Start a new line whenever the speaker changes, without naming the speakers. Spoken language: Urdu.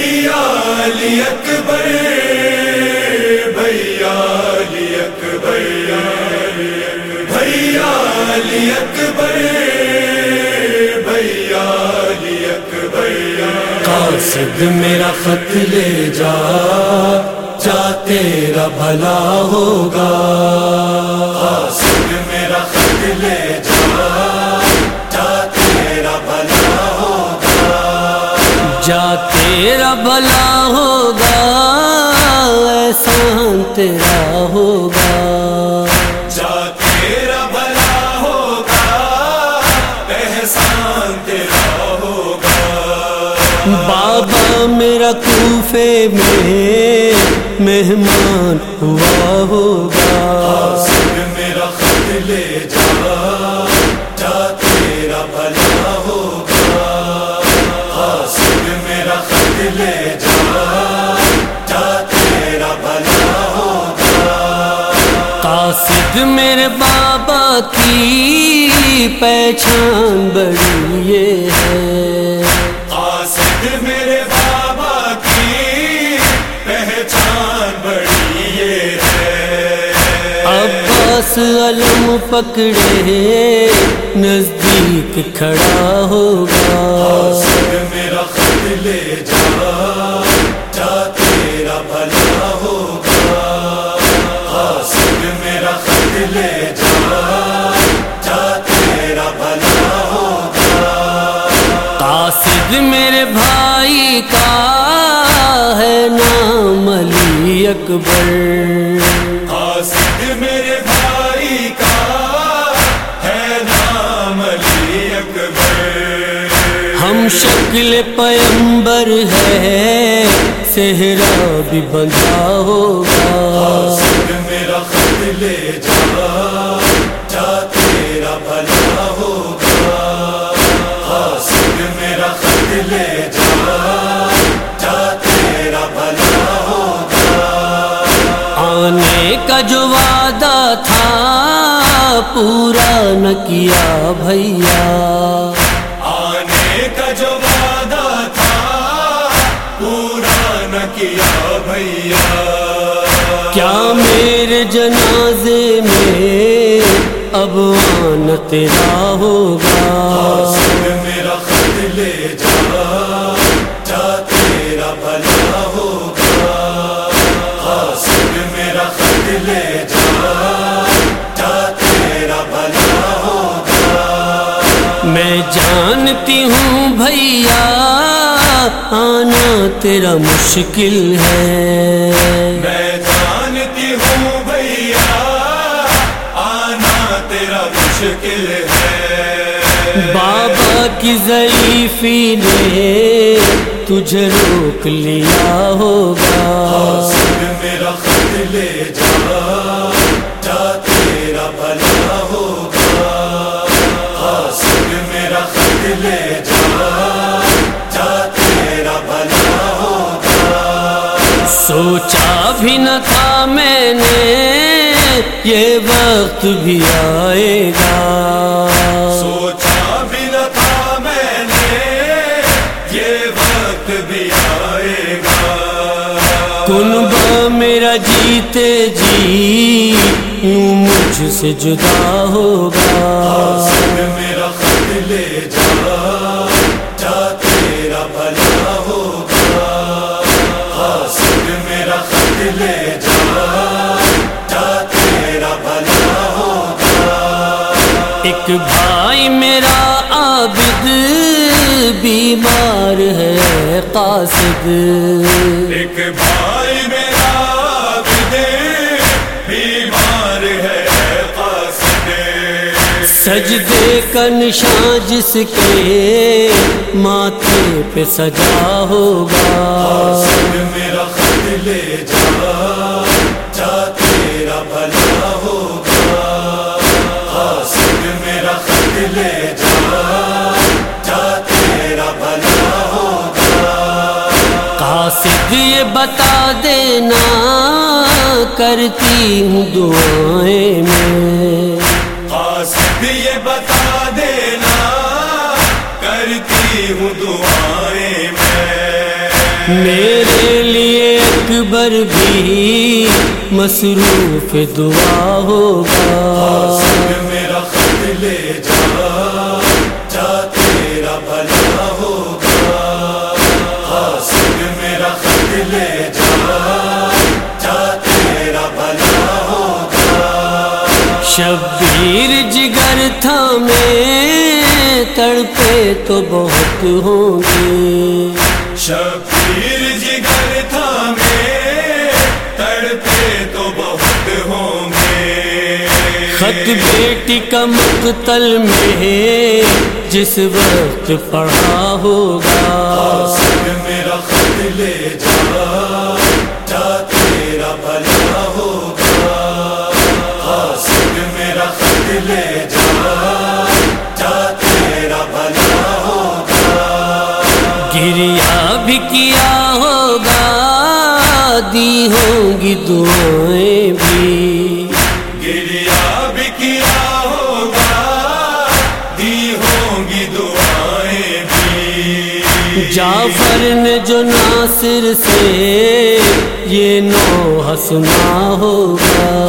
بھیا علی اکبر، بھیا علی اکبر، بھیا علی اکبر، بھیا علی اکبر۔ قاصد میرا خط لے جا جا تیرا بھلا ہوگا۔ قاصد میرا خط لے جا تیرا بھلا ہوگا
احسان تیرا ہوگا۔
جا تیرا بھلا ہوگا احسان تیرا ہوگا۔
بابا میرا کوفے میں مہمان ہوا ہوگا۔
قاصد
میرے بابا کی پہچان بڑی یہ ہے۔
قاصد میرے بابا کی پہچان بڑی یہ ہے۔
عباس علم پکڑے نزدیک کھڑا ہوگا۔
میرا خط لے قاصد
میرے بھائی کا ہے نام علی اکبر۔
قاصد میرے بھائی کا ہے نام علی اکبر۔
ہم شکل پیمبر ہے صحرا بھی بندہ ہوگا۔
میرا خط لے جا۔
آنے کا جو وعدہ تھا پورا نہ کیا بھیا۔
آنے کا جو وعدہ تھا پورا نہ کیا بھیا۔
کیا میرے جنازے میں اب آنا تیرا ہوگا؟
میرا خط لے جا جا تیرا بھلا۔
بھیا آنا تیرا مشکل ہے۔
میں جانتی ہوں بھیا آنا تیرا مشکل ہے۔
بابا کی ضعیفی نے تجھے روک لیا ہوگا۔
میرا خط لے جا۔
سوچا بھی نہ تھا میں نے یہ وقت بھی آئے گا۔
سوچا بھی نہ تھا میں نے یہ وقت بھی آئے گا۔
کنبا میرا جیتے جی مجھ سے جدا ہوگا۔
میرا خط لے جا۔
ایک بھائی میرا عابد بیمار ہے قاصد۔
ایک بھائی میرا عابد بیمار ہے قاصد۔
سجدے کا نشان جس کے ماتھے پہ سجا ہوگا۔
قاصد میرا خط لے جا جا تیرا بھلا۔ لے جا جا تیرا بھلا ہوگا
قاصد یہ بتا دینا کرتی ہوں دعائیں میں۔
قاصد یہ بتا دینا کرتی ہوں دعائیں میں۔
میرے لیے اکبر بھی مصروف دعا ہوگا۔
میرا
شبیر جگر تھا میں تڑپے تو بہت ہوں گے۔
شبیر جگر تھا میں تڑپے تو بہت ہوں گے۔
خط بیٹی کا مقتل میں جس وقت پڑھا ہوگا۔
میرا خط لے جا جا تیرا بھلا
کیا ہوگا؟ دی ہوں گی دعائیں بھی۔
گریا بھی کیا ہوگا؟ دی ہوں گی دعائیں بھی۔
جعفر نے جو ناصر سے یہ نو ہسنا ہوگا۔